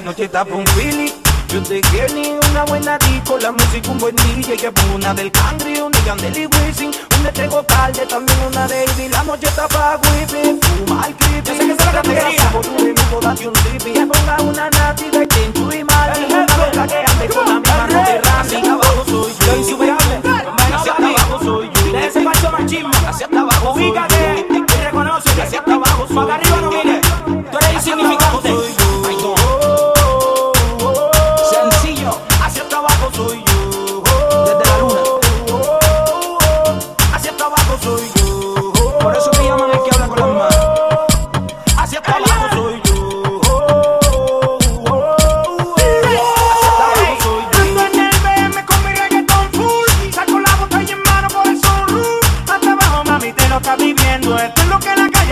La noche está un Philly. Yo te quiero ni una buena disco, la música un buen DJ que pongo una del Cangri, una de Yandel Wisin, una de Tego Calde, también una de Ivy, la noche está pa' Whippy, fuma el creepy, Yo sé que es la categoría. por tu minuto date un trippy, que ponga una nati de Chinchu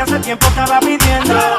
hace tiempo estaba pidiendo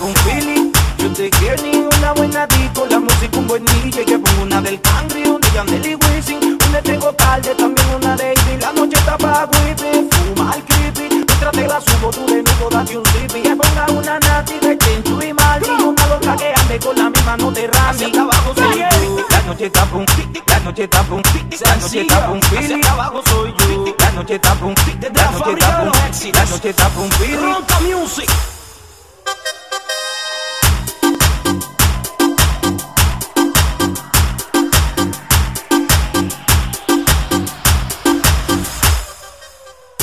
Un Philly. Yo te quiero ni una buena disco, la música un buen DJ que pongo una del Cangri, una de Yandel y Wisin, una de Tego Calde, también una de Ivy. La noche está pa' Whippy, fuma el creepy, mientras te la subo tú de nuevo date un trippy, que ponga una nati de Chinchu y Mali, una loca que ande con la misma no de Rami. Hacia abajo soy yo. La noche está pa' un la noche está pa' un la noche está pa' un. Hacia abajo soy yo. La noche está pa' un la noche está pa' un la noche está pa' un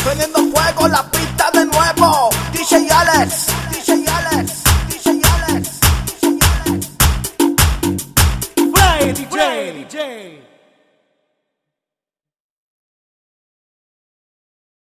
Prendiendo fuego la pista de nuevo. DJ Alex, DJ Alex, DJ Alex, DJ Alex. Play, DJ.